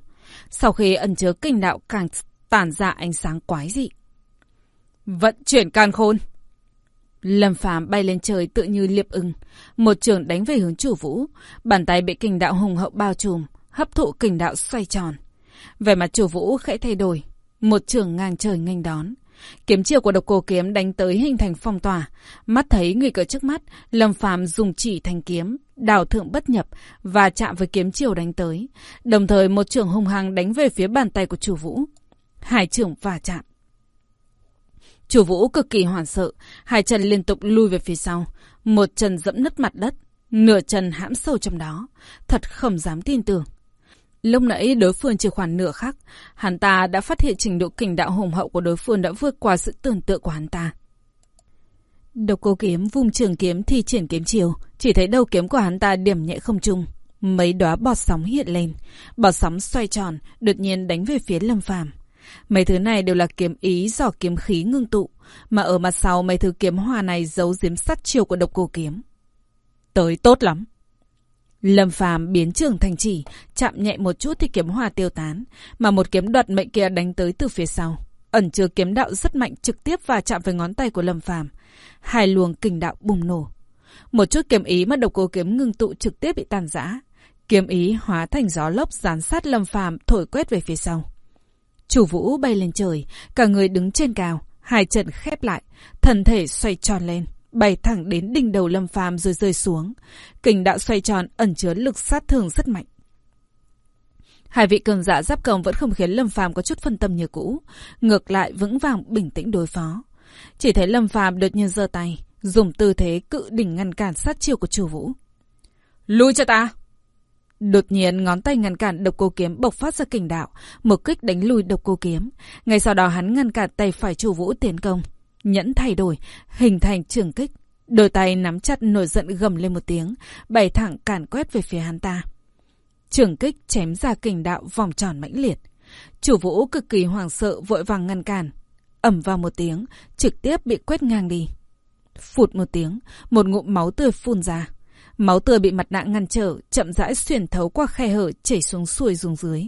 Sau khi ẩn chứa kình đạo càng tản ra ánh sáng quái dị. Vận chuyển can khôn! Lâm Phàm bay lên trời tự như liệp ưng, một trường đánh về hướng chủ vũ, bàn tay bị kình đạo hùng hậu bao trùm, hấp thụ kình đạo xoay tròn. về mặt chủ vũ khẽ thay đổi. Một trường ngang trời nghênh đón. Kiếm chiều của độc cô kiếm đánh tới hình thành phong tỏa. Mắt thấy người cỡ trước mắt, Lâm Phàm dùng chỉ thành kiếm, đào thượng bất nhập và chạm với kiếm chiều đánh tới. Đồng thời một trường hung hăng đánh về phía bàn tay của chủ vũ. Hai trường va chạm. Chủ vũ cực kỳ hoảng sợ, hai chân liên tục lui về phía sau. Một chân dẫm nứt mặt đất, nửa chân hãm sâu trong đó. Thật không dám tin tưởng. Lúc nãy đối phương chỉ khoảng nửa khắc, hắn ta đã phát hiện trình độ kình đạo hùng hậu của đối phương đã vượt qua sự tưởng tượng của hắn ta. Độc cô kiếm vung trường kiếm thi triển kiếm chiều, chỉ thấy đầu kiếm của hắn ta điểm nhẹ không trung. Mấy đóa bọt sóng hiện lên, bọt sóng xoay tròn, đột nhiên đánh về phía Lâm Phàm. Mấy thứ này đều là kiếm ý do kiếm khí ngưng tụ, mà ở mặt sau mấy thứ kiếm hòa này giấu giếm sát chiều của độc cô kiếm. Tới tốt lắm. Lâm Phàm biến trường thành chỉ, chạm nhẹ một chút thì kiếm hòa tiêu tán, mà một kiếm đoạt mệnh kia đánh tới từ phía sau. Ẩn chứa kiếm đạo rất mạnh trực tiếp và chạm với ngón tay của Lâm Phàm. Hai luồng kình đạo bùng nổ. Một chút kiếm ý mà độc cô kiếm ngưng tụ trực tiếp bị tàn rã. Kiếm ý hóa thành gió lốc dán sát Lâm Phàm thổi quét về phía sau. Chủ vũ bay lên trời, cả người đứng trên cao, hai chân khép lại, thân thể xoay tròn lên bay thẳng đến đỉnh đầu Lâm Phàm rồi rơi xuống. Kình đạo xoay tròn ẩn chứa lực sát thương rất mạnh. Hai vị cường giả giáp công vẫn không khiến Lâm Phàm có chút phân tâm như cũ, ngược lại vững vàng bình tĩnh đối phó. Chỉ thấy Lâm Phàm đột nhiên giơ tay, dùng tư thế cự đỉnh ngăn cản sát chiêu của Chu Vũ. "Lui cho ta!" Đột nhiên ngón tay ngăn cản độc cô kiếm bộc phát ra kình đạo, một kích đánh lùi độc cô kiếm. Ngay sau đó hắn ngăn cản tay phải chủ Vũ tiến công. Nhẫn thay đổi, hình thành trường kích. Đôi tay nắm chặt nổi giận gầm lên một tiếng, bày thẳng càn quét về phía hắn ta. Trường kích chém ra kình đạo vòng tròn mãnh liệt. Chủ vũ cực kỳ hoảng sợ vội vàng ngăn cản. ầm vào một tiếng, trực tiếp bị quét ngang đi. Phụt một tiếng, một ngụm máu tươi phun ra. Máu tươi bị mặt nạ ngăn trở, chậm rãi xuyên thấu qua khe hở chảy xuống xuôi xuống dưới.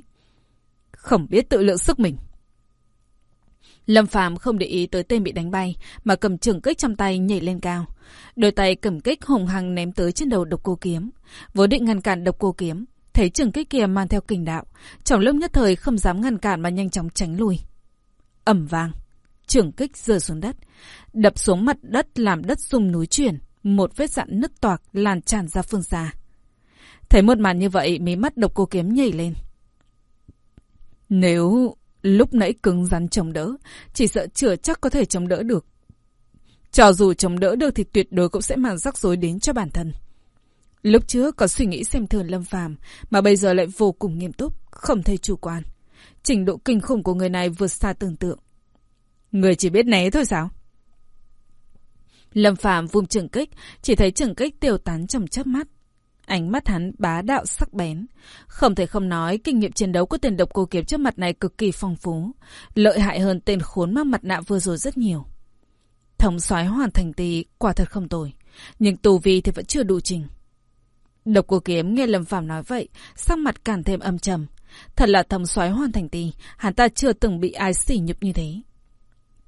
Không biết tự lượng sức mình. Lâm Phàm không để ý tới tên bị đánh bay, mà cầm trường kích trong tay nhảy lên cao. Đôi tay cầm kích hùng hăng ném tới trên đầu độc cô kiếm. Vốn định ngăn cản độc cô kiếm, thấy trường kích kia mang theo kình đạo. Trong lúc nhất thời không dám ngăn cản mà nhanh chóng tránh lui. ầm vang, trường kích rơi xuống đất. Đập xuống mặt đất làm đất rung núi chuyển. Một vết dạn nứt toạc lan tràn ra phương xa. Thấy một màn như vậy, mí mắt độc cô kiếm nhảy lên. Nếu Lúc nãy cứng rắn chống đỡ, chỉ sợ chưa chắc có thể chống đỡ được. Cho dù chống đỡ được thì tuyệt đối cũng sẽ mang rắc rối đến cho bản thân. Lúc trước có suy nghĩ xem thường Lâm Phàm, mà bây giờ lại vô cùng nghiêm túc, không thể chủ quan. Trình độ kinh khủng của người này vượt xa tưởng tượng. Người chỉ biết né thôi sao? Lâm Phạm vung trường kích, chỉ thấy trường kích tiêu tán trong chớp mắt. Ánh mắt hắn bá đạo sắc bén. Không thể không nói, kinh nghiệm chiến đấu của tên độc cô kiếm trước mặt này cực kỳ phong phú. Lợi hại hơn tên khốn mang mặt nạ vừa rồi rất nhiều. Thống soái hoàn thành tì quả thật không tồi. Nhưng tù vi thì vẫn chưa đủ trình. Độc cô kiếm nghe Lâm Phạm nói vậy, sắc mặt càng thêm âm trầm. Thật là thống soái hoàn thành tì, hắn ta chưa từng bị ai sỉ nhục như thế.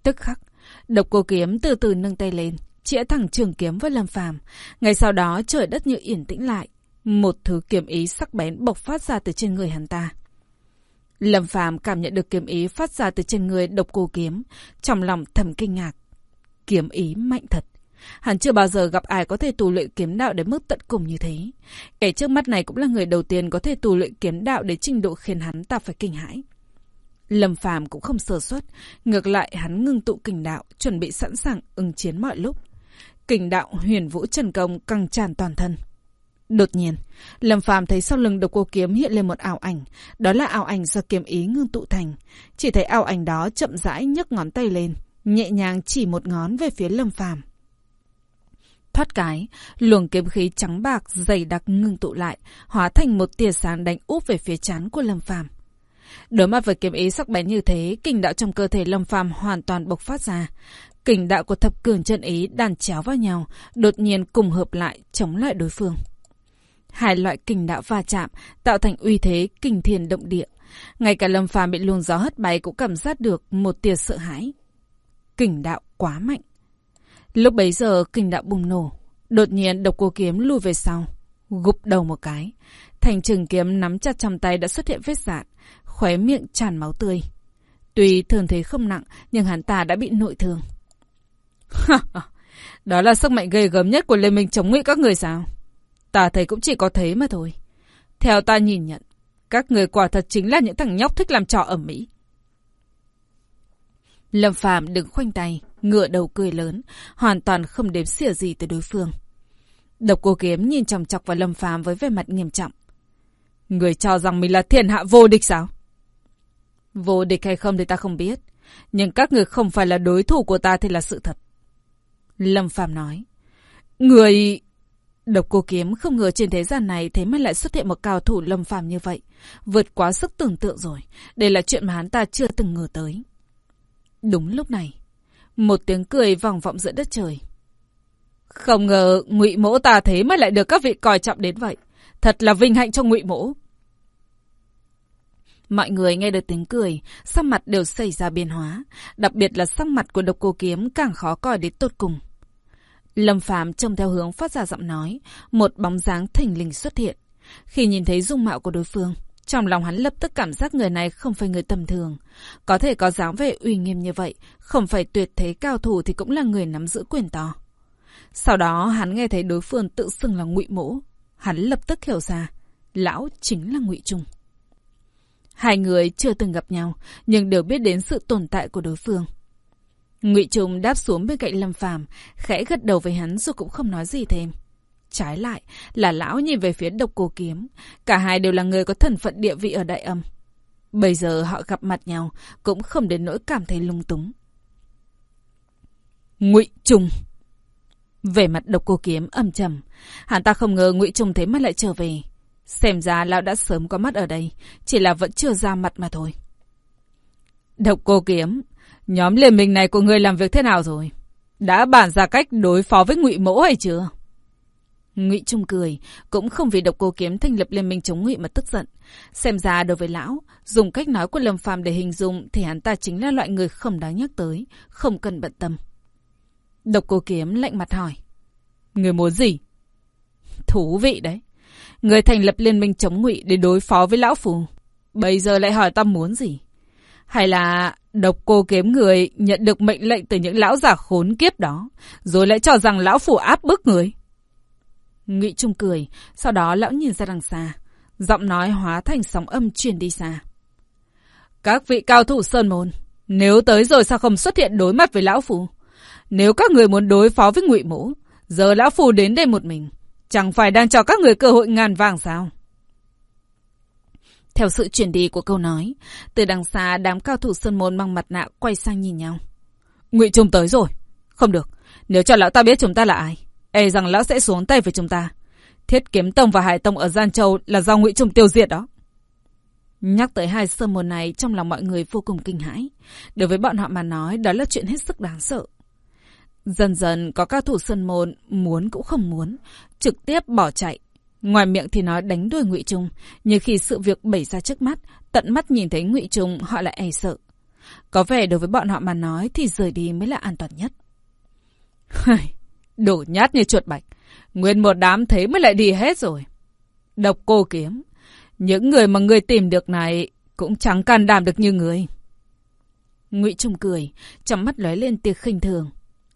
Tức khắc, độc cô kiếm từ từ nâng tay lên, chĩa thẳng trường kiếm với Lâm Phàm. Ngay sau đó trời đất như yên tĩnh lại, một thứ kiếm ý sắc bén bộc phát ra từ trên người hắn ta. Lâm Phàm cảm nhận được kiếm ý phát ra từ trên người độc cô kiếm, trong lòng thầm kinh ngạc. Kiếm ý mạnh thật. Hắn chưa bao giờ gặp ai có thể tù luyện kiếm đạo đến mức tận cùng như thế. Kẻ trước mắt này cũng là người đầu tiên có thể tù luyện kiếm đạo đến trình độ khiến hắn ta phải kinh hãi. Lâm Phàm cũng không sơ suất, ngược lại hắn ngưng tụ kình đạo, chuẩn bị sẵn sàng ứng chiến mọi lúc. Kình đạo huyền vũ trần công căng tràn toàn thân. Đột nhiên, Lâm Phàm thấy sau lưng độc cô kiếm hiện lên một ảo ảnh, đó là ảo ảnh do kiếm ý ngưng tụ thành. Chỉ thấy ảo ảnh đó chậm rãi nhấc ngón tay lên, nhẹ nhàng chỉ một ngón về phía Lâm Phàm. Thoát cái, luồng kiếm khí trắng bạc dày đặc ngưng tụ lại, hóa thành một tia sáng đánh úp về phía chán của Lâm Phàm. Đối mặt với kiếm ý sắc bén như thế, kình đạo trong cơ thể Lâm Phàm hoàn toàn bộc phát ra. Kình đạo của thập cường chân ý đàn chéo vào nhau, đột nhiên cùng hợp lại chống lại đối phương. Hai loại kình đạo va chạm, tạo thành uy thế kình thiền động địa. Ngay cả Lâm Phàm bị luồng gió hất bay cũng cảm giác được một tia sợ hãi. Kình đạo quá mạnh. Lúc bấy giờ kình đạo bùng nổ, đột nhiên độc cô kiếm lùi về sau, gục đầu một cái. Thành trường kiếm nắm chặt trong tay đã xuất hiện vết dạn, khóe miệng tràn máu tươi. Tuy thường thế không nặng, nhưng hắn ta đã bị nội thương. *laughs* Đó là sức mạnh ghê gớm nhất của Liên minh chống ngụy các người sao? Ta thấy cũng chỉ có thế mà thôi. Theo ta nhìn nhận, các người quả thật chính là những thằng nhóc thích làm trò ở Mỹ. Lâm Phàm đứng khoanh tay, ngựa đầu cười lớn, hoàn toàn không đếm xỉa gì tới đối phương. Độc cô kiếm nhìn chòng chọc vào Lâm Phàm với vẻ mặt nghiêm trọng. Người cho rằng mình là thiên hạ vô địch sao? Vô địch hay không thì ta không biết. Nhưng các người không phải là đối thủ của ta thì là sự thật. Lâm Phàm nói. Người... Độc cô kiếm không ngờ trên thế gian này thế mà lại xuất hiện một cao thủ lâm phàm như vậy. Vượt quá sức tưởng tượng rồi. Đây là chuyện mà hắn ta chưa từng ngờ tới. Đúng lúc này, một tiếng cười vòng vọng giữa đất trời. Không ngờ ngụy mỗ ta thế mà lại được các vị coi trọng đến vậy. Thật là vinh hạnh cho ngụy mỗ. Mọi người nghe được tiếng cười, sắc mặt đều xảy ra biến hóa. Đặc biệt là sắc mặt của độc cô kiếm càng khó coi đến tột cùng. Lâm Phàm trông theo hướng phát ra giọng nói, một bóng dáng thình lình xuất hiện. Khi nhìn thấy dung mạo của đối phương, trong lòng hắn lập tức cảm giác người này không phải người tầm thường. Có thể có dáng vẻ uy nghiêm như vậy, không phải tuyệt thế cao thủ thì cũng là người nắm giữ quyền to. Sau đó hắn nghe thấy đối phương tự xưng là ngụy mũ. Hắn lập tức hiểu ra, lão chính là ngụy Trung. Hai người chưa từng gặp nhau, nhưng đều biết đến sự tồn tại của đối phương. Ngụy Trung đáp xuống bên cạnh Lâm Phàm, khẽ gật đầu với hắn rồi cũng không nói gì thêm. Trái lại là lão nhìn về phía độc cô kiếm. Cả hai đều là người có thần phận địa vị ở đại âm. Bây giờ họ gặp mặt nhau cũng không đến nỗi cảm thấy lung túng. Ngụy Trung Về mặt độc cô kiếm âm trầm, hắn ta không ngờ Ngụy Trung thế mà lại trở về. Xem ra lão đã sớm có mắt ở đây, chỉ là vẫn chưa ra mặt mà thôi. Độc cô kiếm, nhóm liên minh này của người làm việc thế nào rồi? Đã bàn ra cách đối phó với ngụy mẫu hay chưa? Ngụy Trung cười, cũng không vì độc cô kiếm thành lập liên minh chống ngụy mà tức giận. Xem ra đối với lão, dùng cách nói của Lâm Phàm để hình dung thì hắn ta chính là loại người không đáng nhắc tới, không cần bận tâm. Độc cô kiếm lạnh mặt hỏi. Người muốn gì? Thú vị đấy. Người thành lập liên minh chống ngụy để đối phó với lão phù. Bây giờ lại hỏi ta muốn gì? Hay là độc cô kiếm người nhận được mệnh lệnh từ những lão giả khốn kiếp đó, rồi lại cho rằng lão phù áp bức người? Ngụy Trung cười, sau đó lão nhìn ra đằng xa. Giọng nói hóa thành sóng âm truyền đi xa. Các vị cao thủ Sơn Môn, nếu tới rồi sao không xuất hiện đối mặt với lão phù? Nếu các người muốn đối phó với Ngụy Mũ, giờ lão phù đến đây một mình, chẳng phải đang cho các người cơ hội ngàn vàng sao? Theo sự chuyển đi của câu nói, từ đằng xa đám cao thủ Sơn Môn mang mặt nạ quay sang nhìn nhau. Ngụy Trung tới rồi. Không được, nếu cho lão ta biết chúng ta là ai, e rằng lão sẽ xuống tay với chúng ta. Thiết kiếm tông và hải tông ở Gian Châu là do ngụy Trung tiêu diệt đó. Nhắc tới hai sơ môn này trong lòng mọi người vô cùng kinh hãi. Đối với bọn họ mà nói đó là chuyện hết sức đáng sợ. Dần dần có các thủ sân môn muốn cũng không muốn, trực tiếp bỏ chạy. Ngoài miệng thì nói đánh đuổi ngụy Trung, nhưng khi sự việc bẩy ra trước mắt, tận mắt nhìn thấy ngụy Trung họ lại e sợ. Có vẻ đối với bọn họ mà nói thì rời đi mới là an toàn nhất. Đổ nhát như chuột bạch. Nguyên một đám thế mới lại đi hết rồi. Độc cô kiếm. Những người mà người tìm được này cũng chẳng can đảm được như người. Ngụy Trung cười, trong mắt lóe lên tia khinh thường.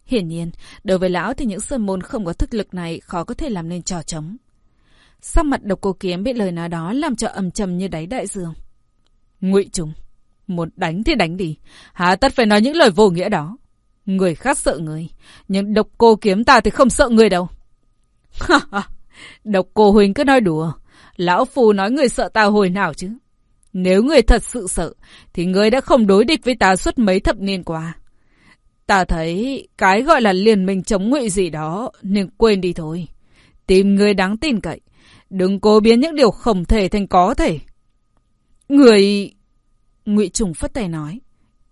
Hiển nhiên, đối với lão thì những sơn môn không có thực lực này khó có thể làm nên trò trống. Sắc mặt độc cô kiếm bị lời nói đó làm cho ầm trầm như đáy đại dương. Ngụy chúng, muốn đánh thì đánh đi, hà tất phải nói những lời vô nghĩa đó. Người khác sợ người, nhưng độc cô kiếm ta thì không sợ người đâu. Ha ha, độc cô huynh cứ nói đùa. Lão Phù nói người sợ ta hồi nào chứ. Nếu người thật sự sợ, thì người đã không đối địch với ta suốt mấy thập niên qua. Ta thấy cái gọi là liên minh chống ngụy gì đó, nên quên đi thôi. Tìm người đáng tin cậy. Đừng cố biến những điều không thể thành có thể. Người... Ngụy Trùng phất tay nói.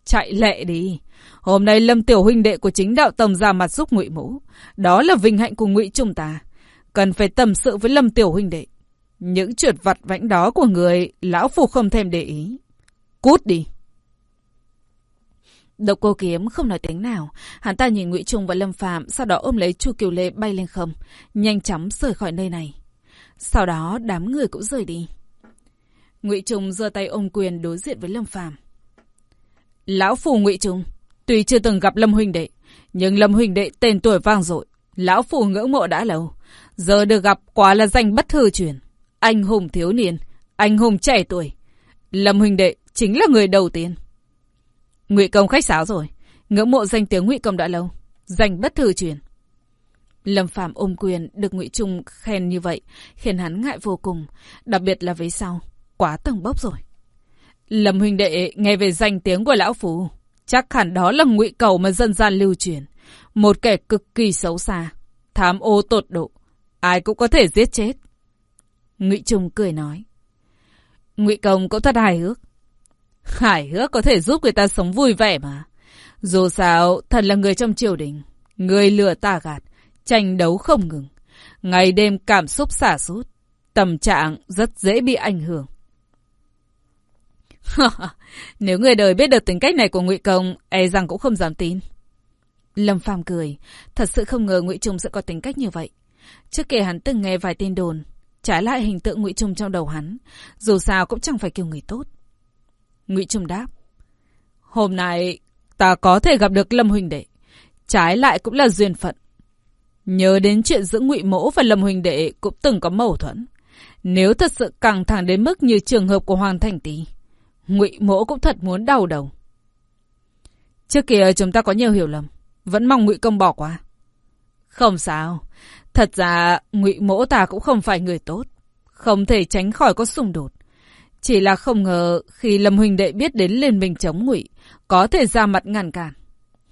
Chạy lẹ đi. Hôm nay Lâm Tiểu huynh đệ của chính đạo tông ra mặt giúp Ngụy Mũ, đó là vinh hạnh của Ngụy trùng ta, cần phải tâm sự với Lâm Tiểu huynh đệ. Những trượt vặt vãnh đó của người, lão phù không thèm để ý. Cút đi. Độc cô kiếm không nói tiếng nào, hắn ta nhìn Ngụy Trung và Lâm Phạm, sau đó ôm lấy Chu Kiều Lê bay lên không, nhanh chóng rời khỏi nơi này. Sau đó đám người cũng rời đi. Ngụy Trung giơ tay ôm quyền đối diện với Lâm Phạm. Lão phù Ngụy Trung, tuy chưa từng gặp Lâm huynh đệ, nhưng Lâm huynh đệ tên tuổi vang dội, lão phù ngưỡng mộ đã lâu, giờ được gặp quá là danh bất hư truyền, anh hùng thiếu niên, anh hùng trẻ tuổi. Lâm huynh đệ chính là người đầu tiên. Ngụy Công khách sáo rồi, ngưỡng mộ danh tiếng Ngụy Công đã lâu, danh bất thử truyền. Lâm Phạm ôm quyền được Ngụy Trung khen như vậy, khiến hắn ngại vô cùng, đặc biệt là với sau, quá tầng bốc rồi. Lâm huynh đệ nghe về danh tiếng của lão phù, chắc hẳn đó là Ngụy Cầu mà dân gian lưu truyền, một kẻ cực kỳ xấu xa, tham ô tột độ, ai cũng có thể giết chết. Ngụy Trung cười nói, Ngụy Công cũng thật hài hước. Khải hứa có thể giúp người ta sống vui vẻ mà. Dù sao, thần là người trong triều đình, người lừa ta gạt, tranh đấu không ngừng. Ngày đêm cảm xúc xả sút, tâm trạng rất dễ bị ảnh hưởng. Nếu người đời biết được tính cách này của Ngụy Công, e rằng cũng không dám tin. Lâm Phàm cười, thật sự không ngờ Ngụy Trung sẽ có tính cách như vậy. Trước kia hắn từng nghe vài tin đồn, trái lại hình tượng Ngụy Trung trong đầu hắn, dù sao cũng chẳng phải kiểu người tốt. Ngụy Trung đáp, hôm nay ta có thể gặp được Lâm Huỳnh đệ, trái lại cũng là duyên phận. Nhớ đến chuyện giữa Ngụy Mỗ và Lâm Huỳnh đệ cũng từng có mâu thuẫn. Nếu thật sự căng thẳng đến mức như trường hợp của Hoàng Thành Tý, Ngụy Mỗ cũng thật muốn đau đầu. Trước kia chúng ta có nhiều hiểu lầm, vẫn mong Ngụy Công bỏ qua. Không sao, thật ra Ngụy Mỗ ta cũng không phải người tốt, không thể tránh khỏi có xung đột. Chỉ là không ngờ khi Lâm huỳnh đệ biết đến liên minh chống Ngụy, có thể ra mặt ngăn cản.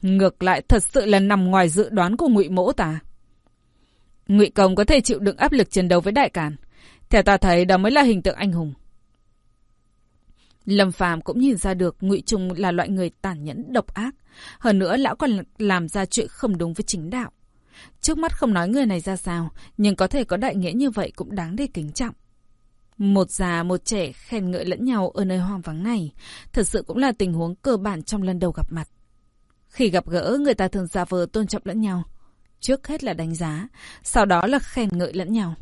Ngược lại thật sự là nằm ngoài dự đoán của Ngụy Mỗ ta. Ngụy Công có thể chịu đựng áp lực chiến đấu với Đại Càn. Theo ta thấy đó mới là hình tượng anh hùng. Lâm Phàm cũng nhìn ra được Ngụy Trung là loại người tàn nhẫn độc ác, hơn nữa lão còn làm ra chuyện không đúng với chính đạo. Trước mắt không nói người này ra sao, nhưng có thể có đại nghĩa như vậy cũng đáng để kính trọng. Một già một trẻ khen ngợi lẫn nhau ở nơi hoang vắng này, thật sự cũng là tình huống cơ bản trong lần đầu gặp mặt. Khi gặp gỡ, người ta thường giả vờ tôn trọng lẫn nhau. Trước hết là đánh giá, sau đó là khen ngợi lẫn nhau.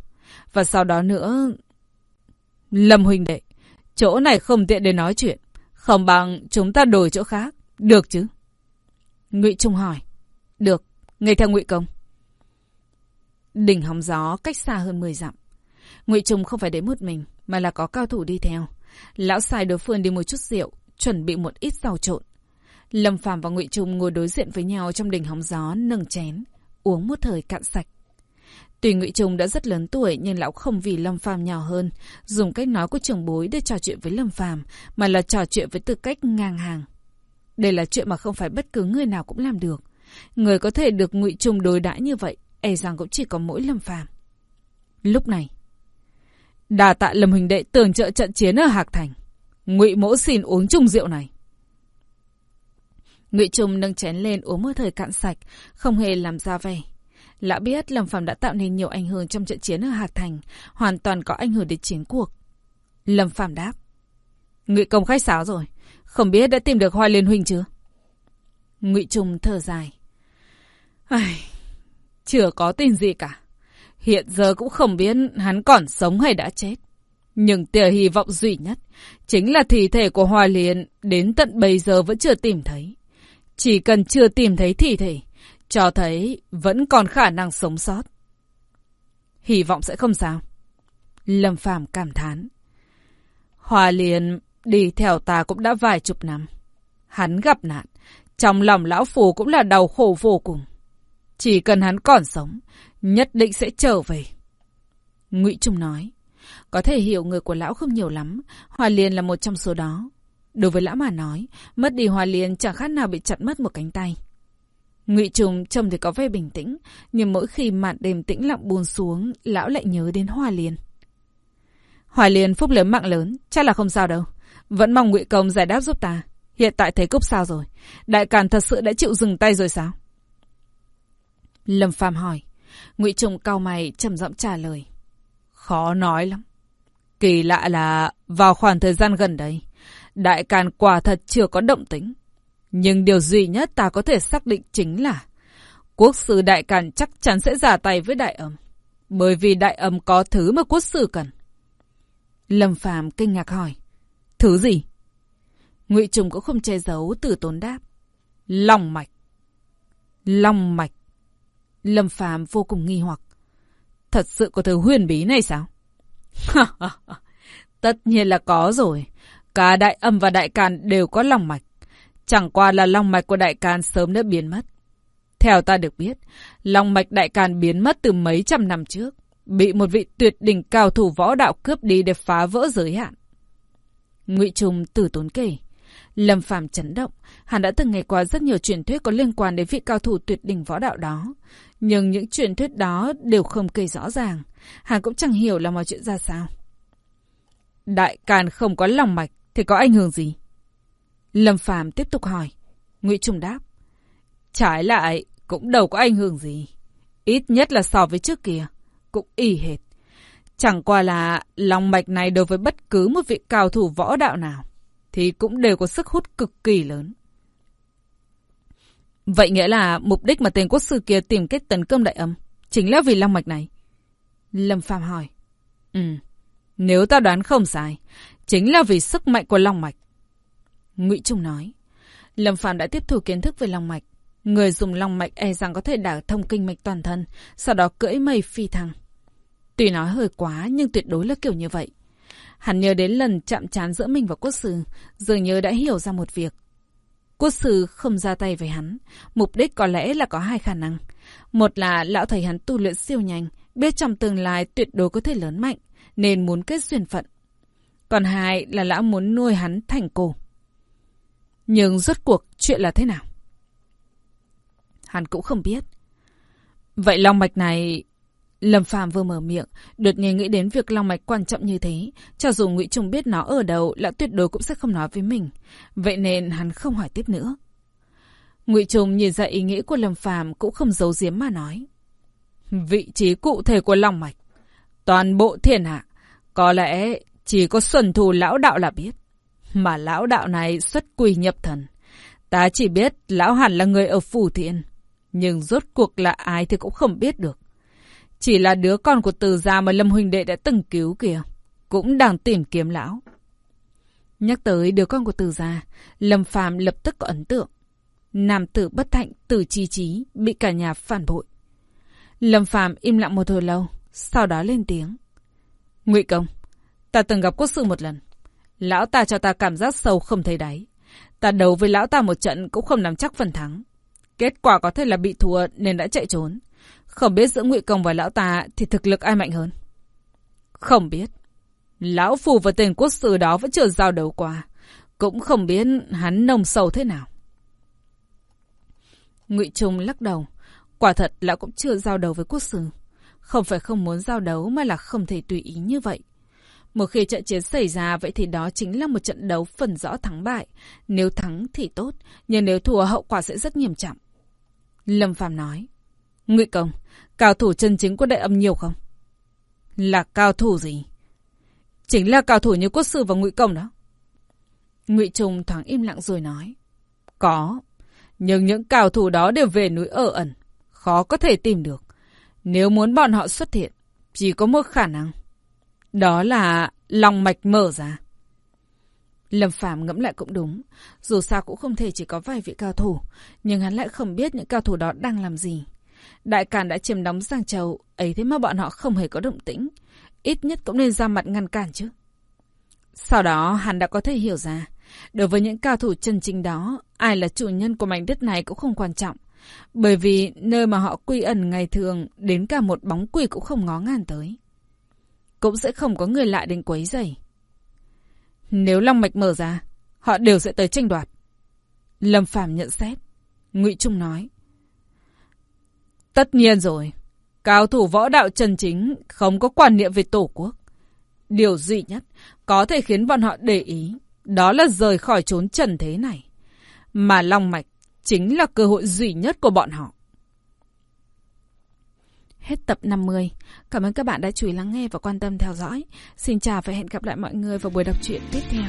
Và sau đó nữa... Lâm huynh đệ, chỗ này không tiện để nói chuyện. Không bằng chúng ta đổi chỗ khác. Được chứ? Ngụy Trung hỏi. Được, ngay theo Ngụy Công. Đỉnh hóng gió cách xa hơn 10 dặm. Ngụy Trung không phải đến một mình, mà là có cao thủ đi theo. Lão xài đối phương đi một chút rượu, chuẩn bị một ít rau trộn. Lâm Phàm và Ngụy Trung ngồi đối diện với nhau trong đỉnh hóng gió, nâng chén, uống một thời cạn sạch. Tuy Ngụy Trung đã rất lớn tuổi nhưng lão không vì Lâm Phàm nhỏ hơn, dùng cách nói của trưởng bối để trò chuyện với Lâm Phàm, mà là trò chuyện với tư cách ngang hàng. Đây là chuyện mà không phải bất cứ người nào cũng làm được. Người có thể được Ngụy Trung đối đãi như vậy, e rằng cũng chỉ có mỗi Lâm Phàm. Lúc này, đà tạ Lâm Huỳnh đệ tưởng trợ trận chiến ở Hạc Thành. Ngụy Mỗ xin uống chung rượu này. Ngụy Trung nâng chén lên uống một thời cạn sạch, không hề làm ra vẻ. Lão biết Lâm Phàm đã tạo nên nhiều ảnh hưởng trong trận chiến ở Hạc Thành, hoàn toàn có ảnh hưởng đến chiến cuộc. Lâm Phàm đáp. Ngụy Công khách sáo rồi, không biết đã tìm được Hoa Liên Huynh chưa? Ngụy Trung thở dài. Ai... Chưa có tin gì cả. Hiện giờ cũng không biết hắn còn sống hay đã chết. Nhưng tia hy vọng duy nhất chính là thi thể của Hoa Liên đến tận bây giờ vẫn chưa tìm thấy. Chỉ cần chưa tìm thấy thi thể, cho thấy vẫn còn khả năng sống sót. Hy vọng sẽ không sao. Lâm Phàm cảm thán. Hoa Liên đi theo ta cũng đã vài chục năm. Hắn gặp nạn, trong lòng lão phù cũng là đau khổ vô cùng. Chỉ cần hắn còn sống, nhất định sẽ trở về. Ngụy Trung nói, có thể hiểu người của lão không nhiều lắm, Hoa Liên là một trong số đó. Đối với lão mà nói, mất đi Hoa Liên chẳng khác nào bị chặt mất một cánh tay. Ngụy Trung trông thì có vẻ bình tĩnh, nhưng mỗi khi màn đêm tĩnh lặng buồn xuống, lão lại nhớ đến Hoa Liên. Hoa Liên phúc lớn mạng lớn, chắc là không sao đâu. Vẫn mong Ngụy Công giải đáp giúp ta. Hiện tại thấy cúp sao rồi? Đại Càn thật sự đã chịu dừng tay rồi sao? Lâm Phàm hỏi. Ngụy Trùng cau mày trầm giọng trả lời. Khó nói lắm. Kỳ lạ là vào khoảng thời gian gần đây, Đại Càn quả thật chưa có động tính. Nhưng điều duy nhất ta có thể xác định chính là quốc sư Đại Càn chắc chắn sẽ giả tay với Đại Âm. Bởi vì Đại Âm có thứ mà quốc sư cần. Lâm Phàm kinh ngạc hỏi. Thứ gì? Ngụy Trùng cũng không che giấu từ tốn đáp. Long mạch. Long mạch. Lâm Phàm vô cùng nghi hoặc. Thật sự có thứ huyền bí này sao? Tất nhiên là có rồi. Cả đại âm và đại can đều có lòng mạch. Chẳng qua là lòng mạch của đại can sớm đã biến mất. Theo ta được biết, lòng mạch đại can biến mất từ mấy trăm năm trước. Bị một vị tuyệt đỉnh cao thủ võ đạo cướp đi để phá vỡ giới hạn. Ngụy Trung tử tốn kể. Lâm Phàm chấn động, hắn đã từng nghe qua rất nhiều truyền thuyết có liên quan đến vị cao thủ tuyệt đỉnh võ đạo đó. Nhưng những truyền thuyết đó đều không kể rõ ràng. Hắn cũng chẳng hiểu là mọi chuyện ra sao. Đại Càn không có lòng mạch thì có ảnh hưởng gì? Lâm Phàm tiếp tục hỏi. Ngụy Trung đáp. Trái lại, cũng đâu có ảnh hưởng gì. Ít nhất là so với trước kia. Cũng y hệt. Chẳng qua là lòng mạch này đối với bất cứ một vị cao thủ võ đạo nào thì cũng đều có sức hút cực kỳ lớn. Vậy nghĩa là mục đích mà tên quốc sư kia tìm cách tấn công đại âm chính là vì long mạch này. Lâm Phàm hỏi. Ừ, nếu ta đoán không sai, chính là vì sức mạnh của long mạch. Ngụy Trung nói. Lâm Phàm đã tiếp thu kiến thức về long mạch. Người dùng long mạch e rằng có thể đả thông kinh mạch toàn thân, sau đó cưỡi mây phi thăng. Tuy nói hơi quá nhưng tuyệt đối là kiểu như vậy. Hắn nhớ đến lần chạm trán giữa mình và quốc sư, dường như đã hiểu ra một việc. Quốc sư không ra tay với hắn, mục đích có lẽ là có hai khả năng. Một là lão thầy hắn tu luyện siêu nhanh, biết trong tương lai tuyệt đối có thể lớn mạnh, nên muốn kết duyên phận. Còn hai là lão muốn nuôi hắn thành cổ. Nhưng rốt cuộc chuyện là thế nào? Hắn cũng không biết. Vậy long mạch này Lâm Phàm vừa mở miệng, đột nhiên nghĩ đến việc long mạch quan trọng như thế, cho dù Ngụy Trung biết nó ở đâu, lão tuyệt đối cũng sẽ không nói với mình, vậy nên hắn không hỏi tiếp nữa. Ngụy Trung nhìn ra ý nghĩ của Lâm Phàm cũng không giấu giếm mà nói: "Vị trí cụ thể của long mạch, toàn bộ thiên hạ, có lẽ chỉ có Xuân Thù lão đạo là biết, mà lão đạo này xuất quỷ nhập thần, ta chỉ biết lão hẳn là người ở phủ thiên, nhưng rốt cuộc là ai thì cũng không biết được." Chỉ là đứa con của từ gia mà Lâm Huỳnh Đệ đã từng cứu kìa. Cũng đang tìm kiếm lão. Nhắc tới đứa con của từ gia, Lâm Phàm lập tức có ấn tượng. Nam tử bất thạnh, tử chi trí, bị cả nhà phản bội. Lâm Phàm im lặng một hồi lâu, sau đó lên tiếng. Ngụy Công, ta từng gặp quốc sư một lần. Lão ta cho ta cảm giác sâu không thấy đáy. Ta đấu với lão ta một trận cũng không nắm chắc phần thắng. Kết quả có thể là bị thua nên đã chạy trốn. Không biết giữa Ngụy Công và lão ta thì thực lực ai mạnh hơn? Không biết. Lão Phù và tên quốc sư đó vẫn chưa giao đấu qua. Cũng không biết hắn nồng sâu thế nào. Ngụy Trung lắc đầu. Quả thật lão cũng chưa giao đấu với quốc sư. Không phải không muốn giao đấu mà là không thể tùy ý như vậy. Một khi trận chiến xảy ra vậy thì đó chính là một trận đấu phần rõ thắng bại. Nếu thắng thì tốt, nhưng nếu thua hậu quả sẽ rất nghiêm trọng. Lâm Phàm nói. Ngụy Công, cao thủ chân chính của đại âm nhiều không? Là cao thủ gì? Chính là cao thủ như quốc sư và Ngụy Công đó. Ngụy Trung thoáng im lặng rồi nói. Có, nhưng những cao thủ đó đều về núi ở ẩn, khó có thể tìm được. Nếu muốn bọn họ xuất hiện, chỉ có một khả năng. Đó là lòng mạch mở ra. Lâm Phàm ngẫm lại cũng đúng, dù sao cũng không thể chỉ có vài vị cao thủ, nhưng hắn lại không biết những cao thủ đó đang làm gì. Đại Càn đã chiếm đóng Giang Châu, ấy thế mà bọn họ không hề có động tĩnh. Ít nhất cũng nên ra mặt ngăn cản chứ. Sau đó hắn đã có thể hiểu ra, đối với những cao thủ chân chính đó, ai là chủ nhân của mảnh đất này cũng không quan trọng. Bởi vì nơi mà họ quy ẩn ngày thường, đến cả một bóng quỷ cũng không ngó ngàn tới. Cũng sẽ không có người lại đến quấy rầy. Nếu long mạch mở ra, họ đều sẽ tới tranh đoạt. Lâm Phàm nhận xét. Ngụy Trung nói. Tất nhiên rồi. Cao thủ võ đạo chân chính không có quan niệm về tổ quốc. Điều duy nhất có thể khiến bọn họ để ý đó là rời khỏi trốn trần thế này. Mà Long Mạch chính là cơ hội duy nhất của bọn họ. Hết tập 50. Cảm ơn các bạn đã chú ý lắng nghe và quan tâm theo dõi. Xin chào và hẹn gặp lại mọi người vào buổi đọc truyện tiếp theo.